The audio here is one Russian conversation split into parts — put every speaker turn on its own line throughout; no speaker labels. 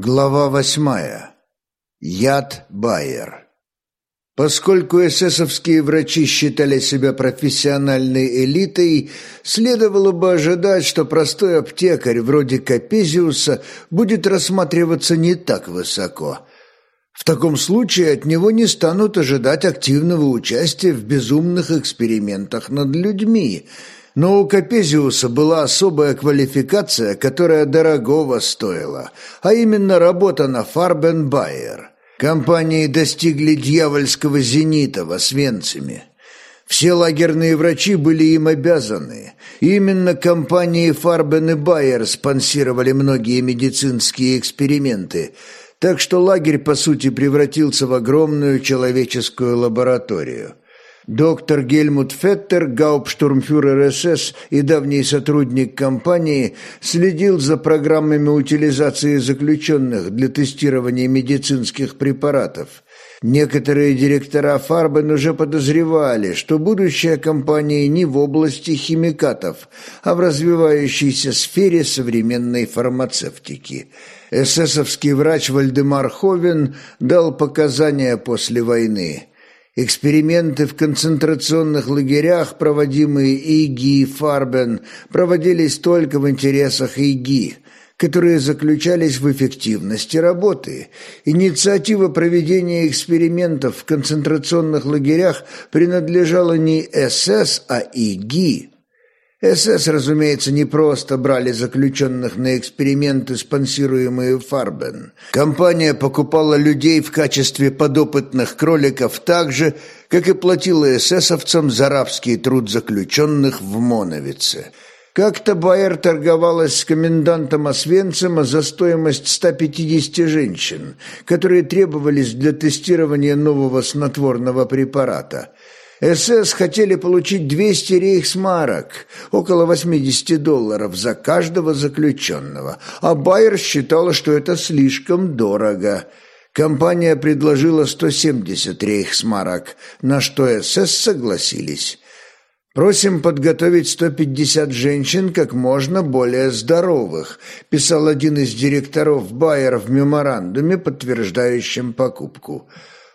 Глава восьмая. Яд Байер. Поскольку эсэсовские врачи считали себя профессиональной элитой, следовало бы ожидать, что простой аптекарь вроде Капезиуса будет рассматриваться не так высоко. В таком случае от него не станут ожидать активного участия в безумных экспериментах над людьми – но у Капезиуса была особая квалификация, которая дорогого стоила, а именно работа на Фарбенбайер. Компании достигли дьявольского зенита в Освенциме. Все лагерные врачи были им обязаны. Именно компании Фарбен и Байер спонсировали многие медицинские эксперименты, так что лагерь, по сути, превратился в огромную человеческую лабораторию. Доктор Гельмут Феттер, гауптштурмфюрер СС и давний сотрудник компании, следил за программами утилизации заключенных для тестирования медицинских препаратов. Некоторые директора Фарбен уже подозревали, что будущее компании не в области химикатов, а в развивающейся сфере современной фармацевтики. Эсэсовский врач Вальдемар Ховен дал показания после войны – Эксперименты в концентрационных лагерях, проводимые ИГИ и Фарбен, проводились только в интересах ИГИ, которые заключались в эффективности работы. Инициатива проведения экспериментов в концентрационных лагерях принадлежала не СС, а ИГИ. СС, разумеется, не просто брали заключенных на эксперименты, спонсируемые Фарбен. Компания покупала людей в качестве подопытных кроликов так же, как и платила эсэсовцам за рабский труд заключенных в Моновице. Как-то Байер торговалась с комендантом Освенцима за стоимость 150 женщин, которые требовались для тестирования нового снотворного препарата – СС хотели получить 200 рейхсмарок, около 80 долларов за каждого заключенного, а Байер считала, что это слишком дорого. Компания предложила 170 рейхсмарок, на что СС согласились. «Просим подготовить 150 женщин как можно более здоровых», писал один из директоров Байер в меморандуме, подтверждающем покупку.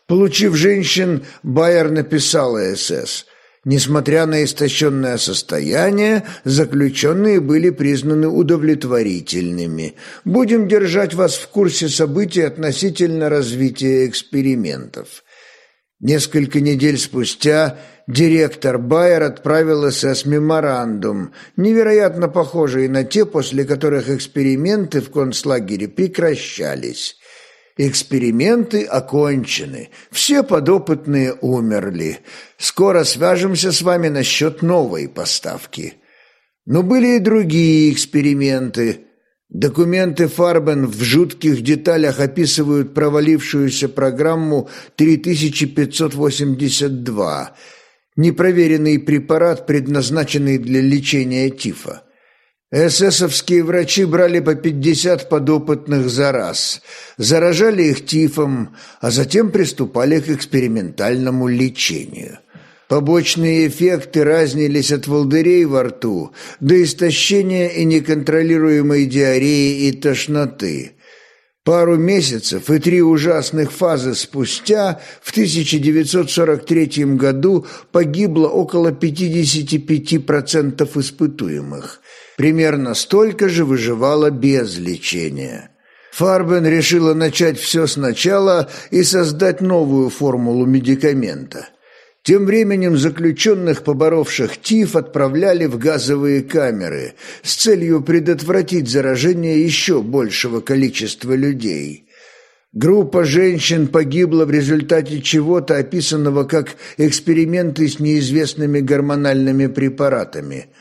Получив женщин, Байер написала СС. Несмотря на истощенное состояние, заключенные были признаны удовлетворительными. Будем держать вас в курсе событий относительно развития экспериментов. Несколько недель спустя директор Байер отправил СС меморандум, невероятно похожий на те, после которых эксперименты в концлагере прекращались. Эксперименты окончены, все подопытные умерли. Скоро свяжемся с вами насчет новой поставки. Но были и другие эксперименты. Документы Фарбен в жутких деталях описывают провалившуюся программу 3582, непроверенный препарат, предназначенный для лечения тифа. Эсэсовские врачи брали по 50 подопытных за раз, заражали их тифом, а затем приступали к экспериментальному лечению. Побочные эффекты разнились от волдырей во рту до истощения и неконтролируемой диареи и тошноты. Пару месяцев и три ужасных фазы спустя, в 1943 году, погибло около 55% испытуемых. Примерно столько же выживало без лечения. Фарбен решила начать все сначала и создать новую формулу медикамента. Тем временем заключенных, поборовших ТИФ, отправляли в газовые камеры с целью предотвратить заражение еще большего количества людей. Группа женщин погибла в результате чего-то, описанного как эксперименты с неизвестными гормональными препаратами –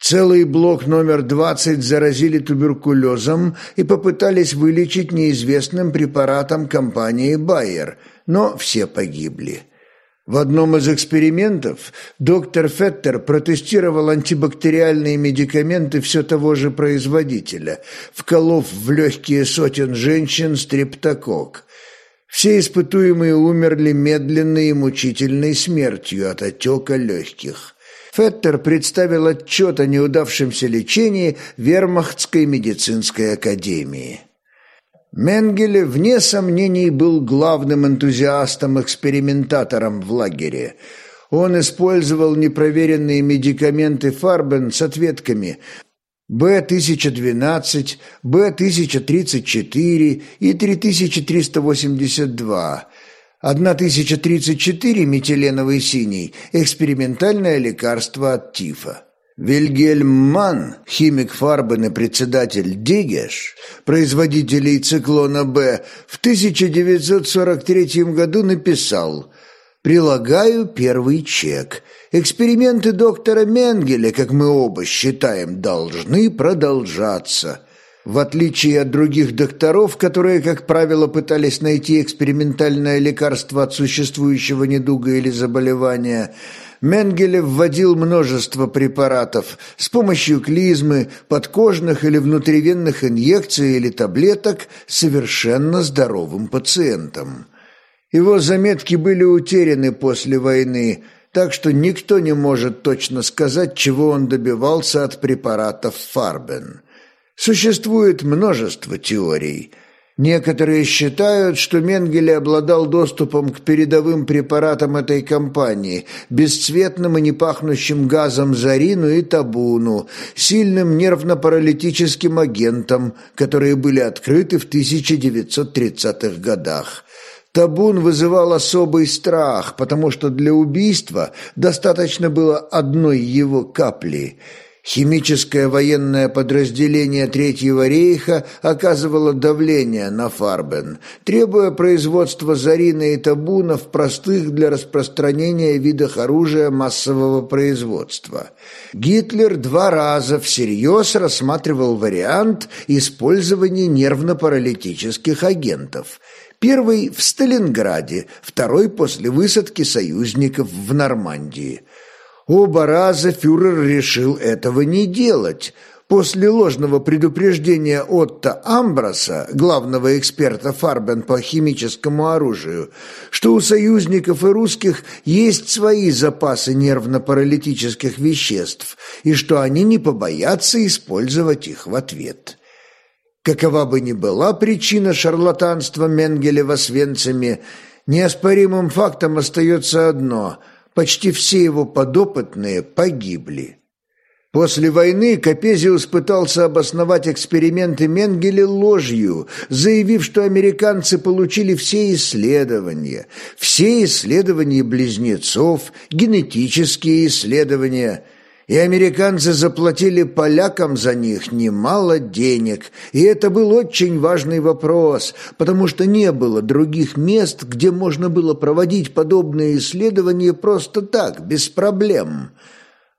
Целый блок номер 20 заразили туберкулезом и попытались вылечить неизвестным препаратом компании «Байер», но все погибли. В одном из экспериментов доктор Феттер протестировал антибактериальные медикаменты все того же производителя, вколов в легкие сотен женщин стрептокок. Все испытуемые умерли медленной и мучительной смертью от отека легких. Феттер представил отчет о неудавшемся лечении Вермахтской медицинской академии. Менгеле, вне сомнений, был главным энтузиастом-экспериментатором в лагере. Он использовал непроверенные медикаменты Фарбен с ответками Б-1012, Б-1034 и 3382, 1034 метиленовый синий – экспериментальное лекарство от тифа. Вильгельм Манн, химик Фарбен и председатель Дигеш, производителей циклона «Б», в 1943 году написал «Прилагаю первый чек. Эксперименты доктора Менгеля, как мы оба считаем, должны продолжаться». В отличие от других докторов, которые, как правило, пытались найти экспериментальное лекарство от существующего недуга или заболевания – Менгеле вводил множество препаратов с помощью клизмы, подкожных или внутривенных инъекций или таблеток совершенно здоровым пациентам. Его заметки были утеряны после войны, так что никто не может точно сказать, чего он добивался от препаратов Фарбен. Существует множество теорий – Некоторые считают, что Менгеле обладал доступом к передовым препаратам этой компании, бесцветным и непахнущим газом зарину и табуну, сильным нервно-паралитическим агентом, которые были открыты в 1930-х годах. Табун вызывал особый страх, потому что для убийства достаточно было одной его капли – Химическое военное подразделение Третьего рейха оказывало давление на Фарбен, требуя производства зарина и табуна в простых для распространения видах оружия массового производства. Гитлер два раза всерьез рассматривал вариант использования нервно-паралитических агентов – Первый в Сталинграде, второй после высадки союзников в Нормандии. Оба раза фюрер решил этого не делать. После ложного предупреждения Отто Амброса, главного эксперта Фарбен по химическому оружию, что у союзников и русских есть свои запасы нервно-паралитических веществ и что они не побоятся использовать их в ответ. Какова бы ни была причина шарлатанства Менгеле в Освенциме, неоспоримым фактом остается одно – почти все его подопытные погибли. После войны Капезиус пытался обосновать эксперименты Менгеле ложью, заявив, что американцы получили все исследования, все исследования близнецов, генетические исследования – и американцы заплатили полякам за них немало денег, и это был очень важный вопрос, потому что не было других мест, где можно было проводить подобные исследования просто так, без проблем.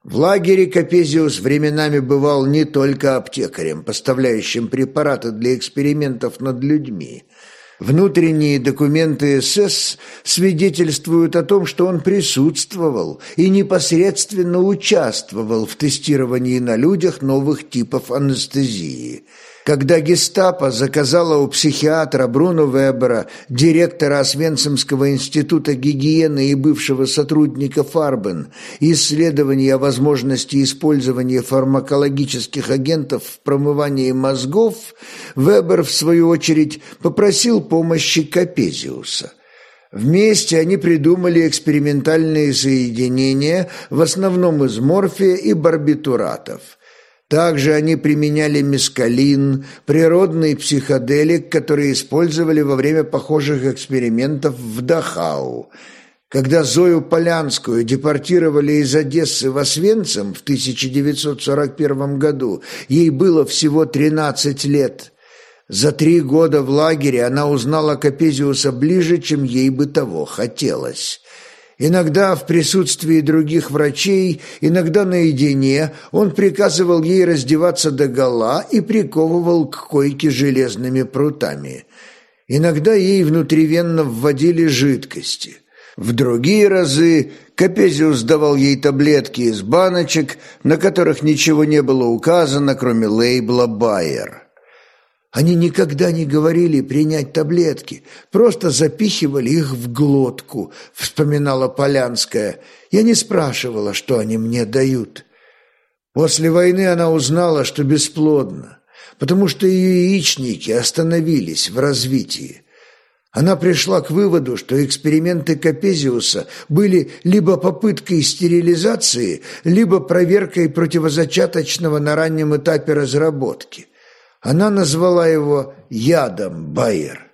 В лагере Капезиус временами бывал не только аптекарем, поставляющим препараты для экспериментов над людьми – Внутренние документы СС свидетельствуют о том, что он присутствовал и непосредственно участвовал в тестировании на людях новых типов анестезии – когда гестапо заказало у психиатра Бруно Вебера, директора Освенцимского института гигиены и бывшего сотрудника Фарбен, исследование о возможности использования фармакологических агентов в промывании мозгов, Вебер, в свою очередь, попросил помощи Капезиуса. Вместе они придумали экспериментальные соединения, в основном из морфия и барбитуратов – также они применяли мескалин, природный психоделик, который использовали во время похожих экспериментов в Дахау. Когда Зою Полянскую депортировали из Одессы в Освенцим в 1941 году, ей было всего 13 лет. За три года в лагере она узнала Капезиуса ближе, чем ей бы того хотелось. Иногда в присутствии других врачей, иногда наедине, он приказывал ей раздеваться догола и приковывал к койке железными прутами. Иногда ей внутривенно вводили жидкости. В другие разы Капезиус давал ей таблетки из баночек, на которых ничего не было указано, кроме лейбла «Байер». Они никогда не говорили принять таблетки, просто запихивали их в глотку, вспоминала Полянская. Я не спрашивала, что они мне дают. После войны она узнала, что бесплодна. потому что ее яичники остановились в развитии. Она пришла к выводу, что эксперименты Капезиуса были либо попыткой стерилизации, либо проверкой противозачаточного на раннем этапе разработки. Она назвала его «ядом Байер».